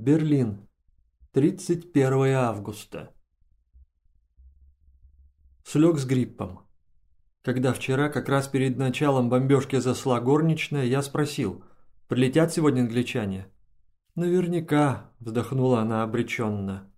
Берлин. 31 августа. Слег с гриппом. Когда вчера, как раз перед началом бомбежки засла горничная, я спросил, прилетят сегодня англичане? Наверняка, вздохнула она обреченно.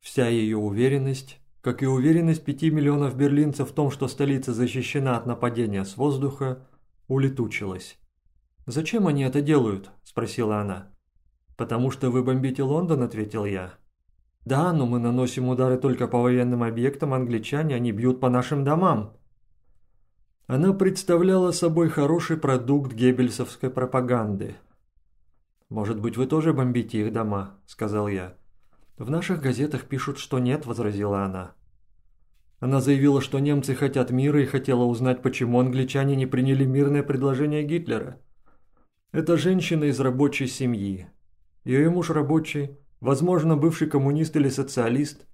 Вся ее уверенность, как и уверенность пяти миллионов берлинцев в том, что столица защищена от нападения с воздуха, улетучилась. «Зачем они это делают?» – спросила она. «Потому что вы бомбите Лондон», — ответил я. «Да, но мы наносим удары только по военным объектам, англичане, они бьют по нашим домам». Она представляла собой хороший продукт геббельсовской пропаганды. «Может быть, вы тоже бомбите их дома?» – сказал я. «В наших газетах пишут, что нет», – возразила она. Она заявила, что немцы хотят мира и хотела узнать, почему англичане не приняли мирное предложение Гитлера. Это женщина из рабочей семьи, ее муж рабочий, возможно, бывший коммунист или социалист.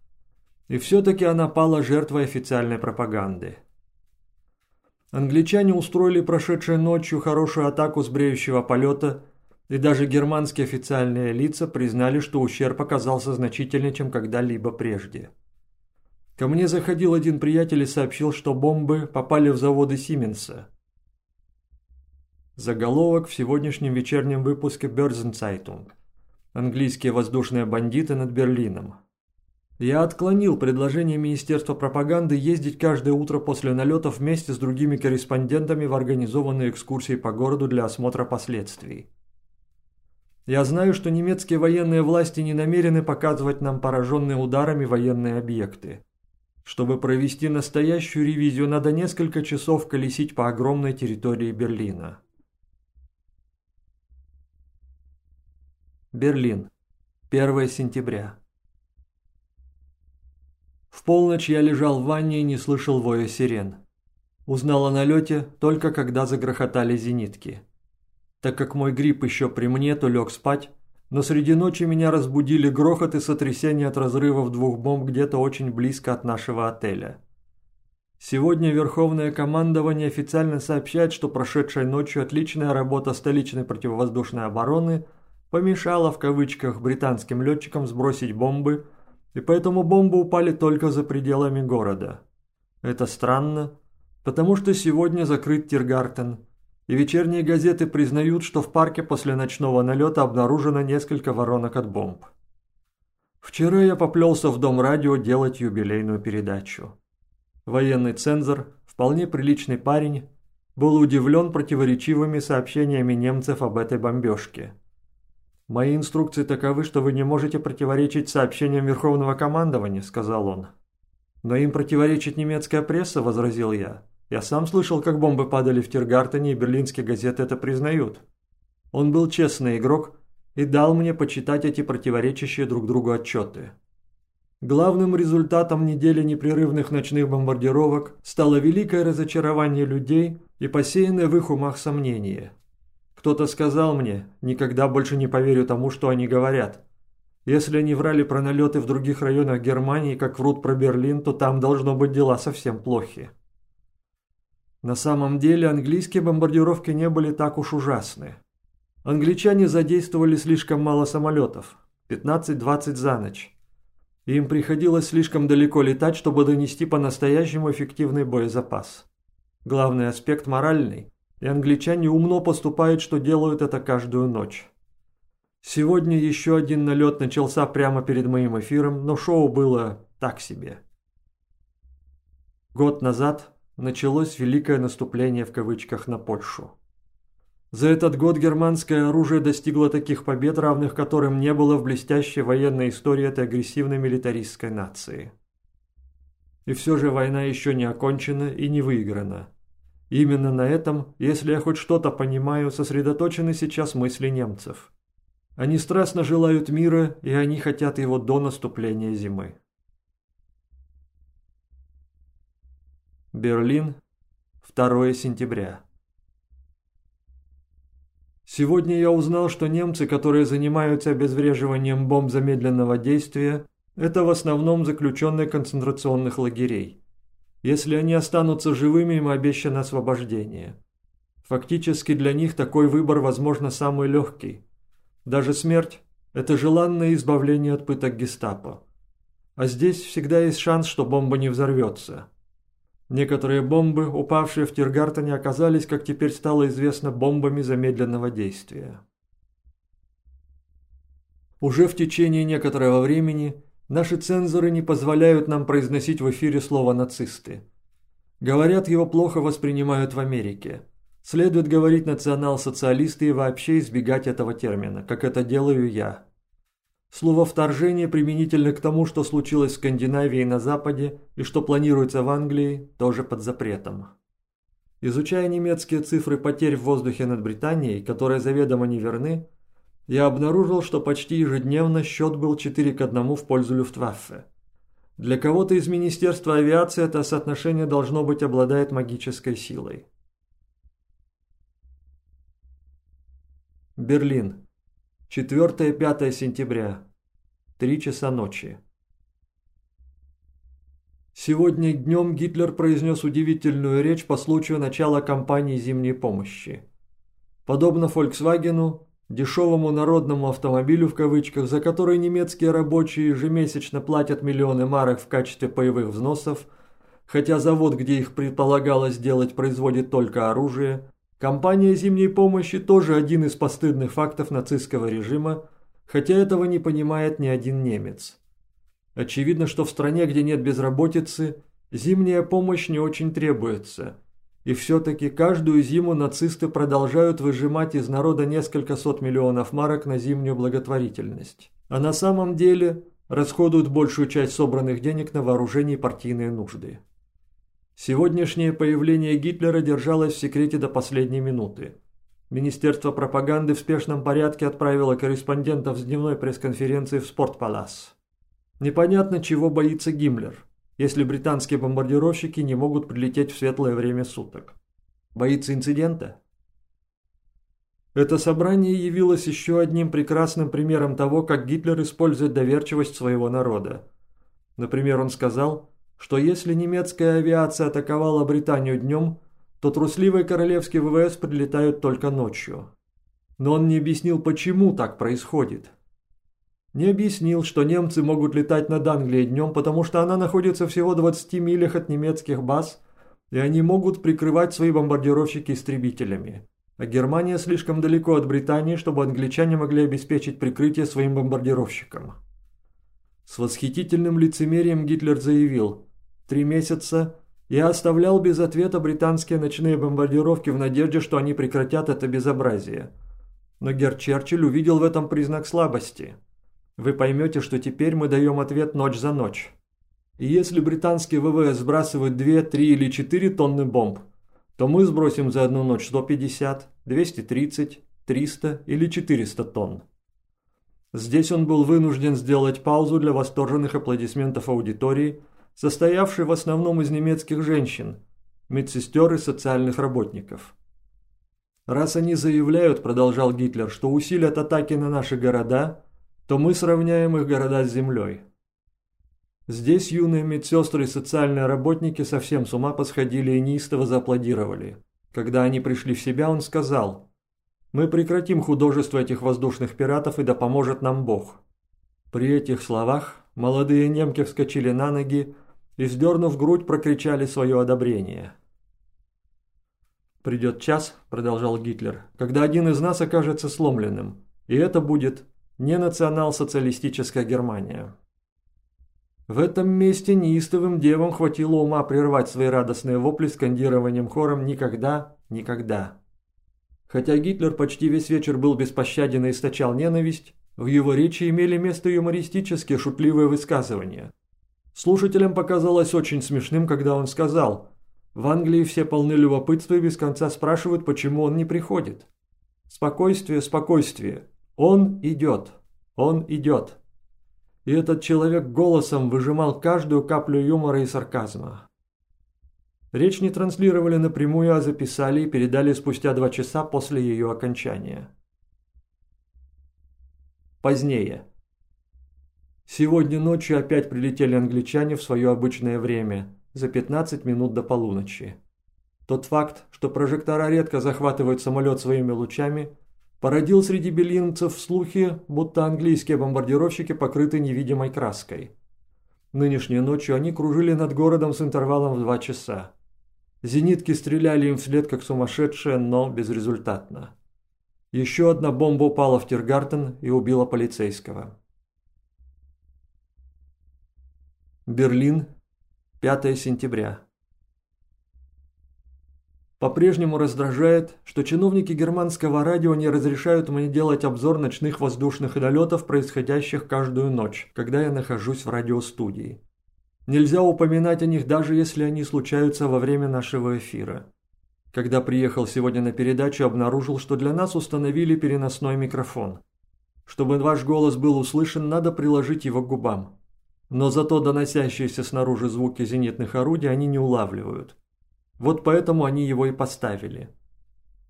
И все-таки она пала жертвой официальной пропаганды. Англичане устроили прошедшей ночью хорошую атаку с бреющего полета, и даже германские официальные лица признали, что ущерб оказался значительнее, чем когда-либо прежде. Ко мне заходил один приятель и сообщил, что бомбы попали в заводы Сименса. Заголовок в сегодняшнем вечернем выпуске Börsen Английские воздушные бандиты над Берлином. Я отклонил предложение Министерства пропаганды ездить каждое утро после налетов вместе с другими корреспондентами в организованные экскурсии по городу для осмотра последствий. Я знаю, что немецкие военные власти не намерены показывать нам пораженные ударами военные объекты. Чтобы провести настоящую ревизию, надо несколько часов колесить по огромной территории Берлина. Берлин. 1 сентября. В полночь я лежал в ванне и не слышал воя сирен. Узнал о налете только когда загрохотали зенитки. Так как мой грипп еще при мне, то лег спать, но среди ночи меня разбудили грохот и сотрясение от разрывов двух бомб где-то очень близко от нашего отеля. Сегодня Верховное командование официально сообщает, что прошедшей ночью отличная работа столичной противовоздушной обороны – помешало в кавычках британским летчикам сбросить бомбы, и поэтому бомбы упали только за пределами города. Это странно, потому что сегодня закрыт Тиргартен, и вечерние газеты признают, что в парке после ночного налета обнаружено несколько воронок от бомб. Вчера я поплелся в дом радио делать юбилейную передачу. Военный цензор, вполне приличный парень, был удивлен противоречивыми сообщениями немцев об этой бомбежке. «Мои инструкции таковы, что вы не можете противоречить сообщениям Верховного командования», — сказал он. «Но им противоречит немецкая пресса», — возразил я. «Я сам слышал, как бомбы падали в Тиргартене, и берлинские газеты это признают». Он был честный игрок и дал мне почитать эти противоречащие друг другу отчеты. Главным результатом недели непрерывных ночных бомбардировок стало великое разочарование людей и посеянное в их умах сомнение – кто-то сказал мне, никогда больше не поверю тому, что они говорят. Если они врали про налеты в других районах Германии, как врут про Берлин, то там должно быть дела совсем плохи. На самом деле английские бомбардировки не были так уж ужасны. Англичане задействовали слишком мало самолетов, 15-20 за ночь. им приходилось слишком далеко летать, чтобы донести по-настоящему эффективный боезапас. Главный аспект моральный и англичане умно поступают, что делают это каждую ночь. Сегодня еще один налет начался прямо перед моим эфиром, но шоу было так себе. Год назад началось «великое наступление» в кавычках на Польшу. За этот год германское оружие достигло таких побед, равных которым не было в блестящей военной истории этой агрессивной милитаристской нации. И все же война еще не окончена и не выиграна. Именно на этом, если я хоть что-то понимаю, сосредоточены сейчас мысли немцев. Они страстно желают мира, и они хотят его до наступления зимы. Берлин, 2 сентября. Сегодня я узнал, что немцы, которые занимаются обезвреживанием бомб замедленного действия, это в основном заключенные концентрационных лагерей. Если они останутся живыми, им обещано освобождение. Фактически для них такой выбор, возможно, самый легкий. Даже смерть это желанное избавление от пыток гестапо. А здесь всегда есть шанс, что бомба не взорвется. Некоторые бомбы, упавшие в Тиргартене, оказались, как теперь стало известно, бомбами замедленного действия. Уже в течение некоторого времени наши цензоры не позволяют нам произносить в эфире слово «нацисты». Говорят, его плохо воспринимают в Америке. Следует говорить национал-социалисты и вообще избегать этого термина, как это делаю я. Слово «вторжение» применительно к тому, что случилось в Скандинавии и на Западе, и что планируется в Англии, тоже под запретом. Изучая немецкие цифры потерь в воздухе над Британией, которые заведомо неверны, я обнаружил, что почти ежедневно счет был 4 к 1 в пользу Люфтваффе. Для кого-то из Министерства авиации это соотношение должно быть обладает магической силой. Берлин. 4-5 сентября. 3 часа ночи. Сегодня днем Гитлер произнес удивительную речь по случаю начала кампании зимней помощи. Подобно Volkswagen, Дешевому народному автомобилю в кавычках, за который немецкие рабочие ежемесячно платят миллионы марок в качестве паевых взносов, хотя завод, где их предполагалось делать, производит только оружие, компания зимней помощи тоже один из постыдных фактов нацистского режима, хотя этого не понимает ни один немец. Очевидно, что в стране, где нет безработицы, зимняя помощь не очень требуется – и все-таки каждую зиму нацисты продолжают выжимать из народа несколько сот миллионов марок на зимнюю благотворительность. А на самом деле расходуют большую часть собранных денег на вооружение и партийные нужды. Сегодняшнее появление Гитлера держалось в секрете до последней минуты. Министерство пропаганды в спешном порядке отправило корреспондентов с дневной пресс-конференции в Спортпалас. Непонятно, чего боится Гиммлер – если британские бомбардировщики не могут прилететь в светлое время суток. Боится инцидента? Это собрание явилось еще одним прекрасным примером того, как Гитлер использует доверчивость своего народа. Например, он сказал, что если немецкая авиация атаковала Британию днем, то трусливые королевские ВВС прилетают только ночью. Но он не объяснил, почему так происходит. Не объяснил, что немцы могут летать над Англией днем, потому что она находится всего 20 милях от немецких баз, и они могут прикрывать свои бомбардировщики истребителями. А Германия слишком далеко от Британии, чтобы англичане могли обеспечить прикрытие своим бомбардировщикам. С восхитительным лицемерием Гитлер заявил «Три месяца я оставлял без ответа британские ночные бомбардировки в надежде, что они прекратят это безобразие». Но Герр Черчилль увидел в этом признак слабости – вы поймете, что теперь мы даем ответ ночь за ночь. И если британские ВВС сбрасывают 2, 3 или 4 тонны бомб, то мы сбросим за одну ночь 150, 230, 300 или 400 тонн. Здесь он был вынужден сделать паузу для восторженных аплодисментов аудитории, состоявшей в основном из немецких женщин, медсестер и социальных работников. Раз они заявляют, продолжал Гитлер, что усилят атаки на наши города, то мы сравняем их города с землей. Здесь юные медсестры и социальные работники совсем с ума посходили и неистово зааплодировали. Когда они пришли в себя, он сказал, «Мы прекратим художество этих воздушных пиратов, и да поможет нам Бог». При этих словах молодые немки вскочили на ноги и, сдернув грудь, прокричали свое одобрение. «Придет час», – продолжал Гитлер, – «когда один из нас окажется сломленным, и это будет не национал-социалистическая Германия. В этом месте неистовым девам хватило ума прервать свои радостные вопли скандированием хором «Никогда, никогда». Хотя Гитлер почти весь вечер был беспощаден и источал ненависть, в его речи имели место юмористические шутливые высказывания. Слушателям показалось очень смешным, когда он сказал «В Англии все полны любопытства и без конца спрашивают, почему он не приходит». «Спокойствие, спокойствие. Он идет, он идет. И этот человек голосом выжимал каждую каплю юмора и сарказма. Речь не транслировали напрямую, а записали и передали спустя два часа после ее окончания. Позднее. Сегодня ночью опять прилетели англичане в свое обычное время, за 15 минут до полуночи. Тот факт, что прожектора редко захватывают самолет своими лучами – породил среди белинцев слухи, будто английские бомбардировщики покрыты невидимой краской. Нынешней ночью они кружили над городом с интервалом в два часа. Зенитки стреляли им вслед как сумасшедшие, но безрезультатно. Еще одна бомба упала в Тиргартен и убила полицейского. Берлин, 5 сентября. По-прежнему раздражает, что чиновники германского радио не разрешают мне делать обзор ночных воздушных налетов, происходящих каждую ночь, когда я нахожусь в радиостудии. Нельзя упоминать о них даже если они случаются во время нашего эфира. Когда приехал сегодня на передачу, обнаружил, что для нас установили переносной микрофон. Чтобы ваш голос был услышан, надо приложить его к губам. Но зато доносящиеся снаружи звуки зенитных орудий они не улавливают. Вот поэтому они его и поставили.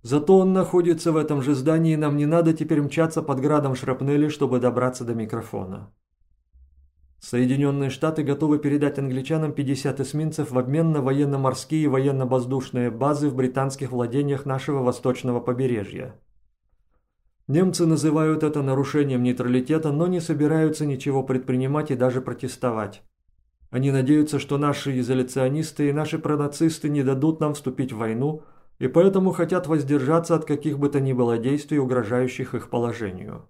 Зато он находится в этом же здании, и нам не надо теперь мчаться под градом шрапнели, чтобы добраться до микрофона. Соединенные Штаты готовы передать англичанам 50 эсминцев в обмен на военно-морские и военно-воздушные базы в британских владениях нашего восточного побережья. Немцы называют это нарушением нейтралитета, но не собираются ничего предпринимать и даже протестовать. Они надеются, что наши изоляционисты и наши пронацисты не дадут нам вступить в войну, и поэтому хотят воздержаться от каких бы то ни было действий, угрожающих их положению.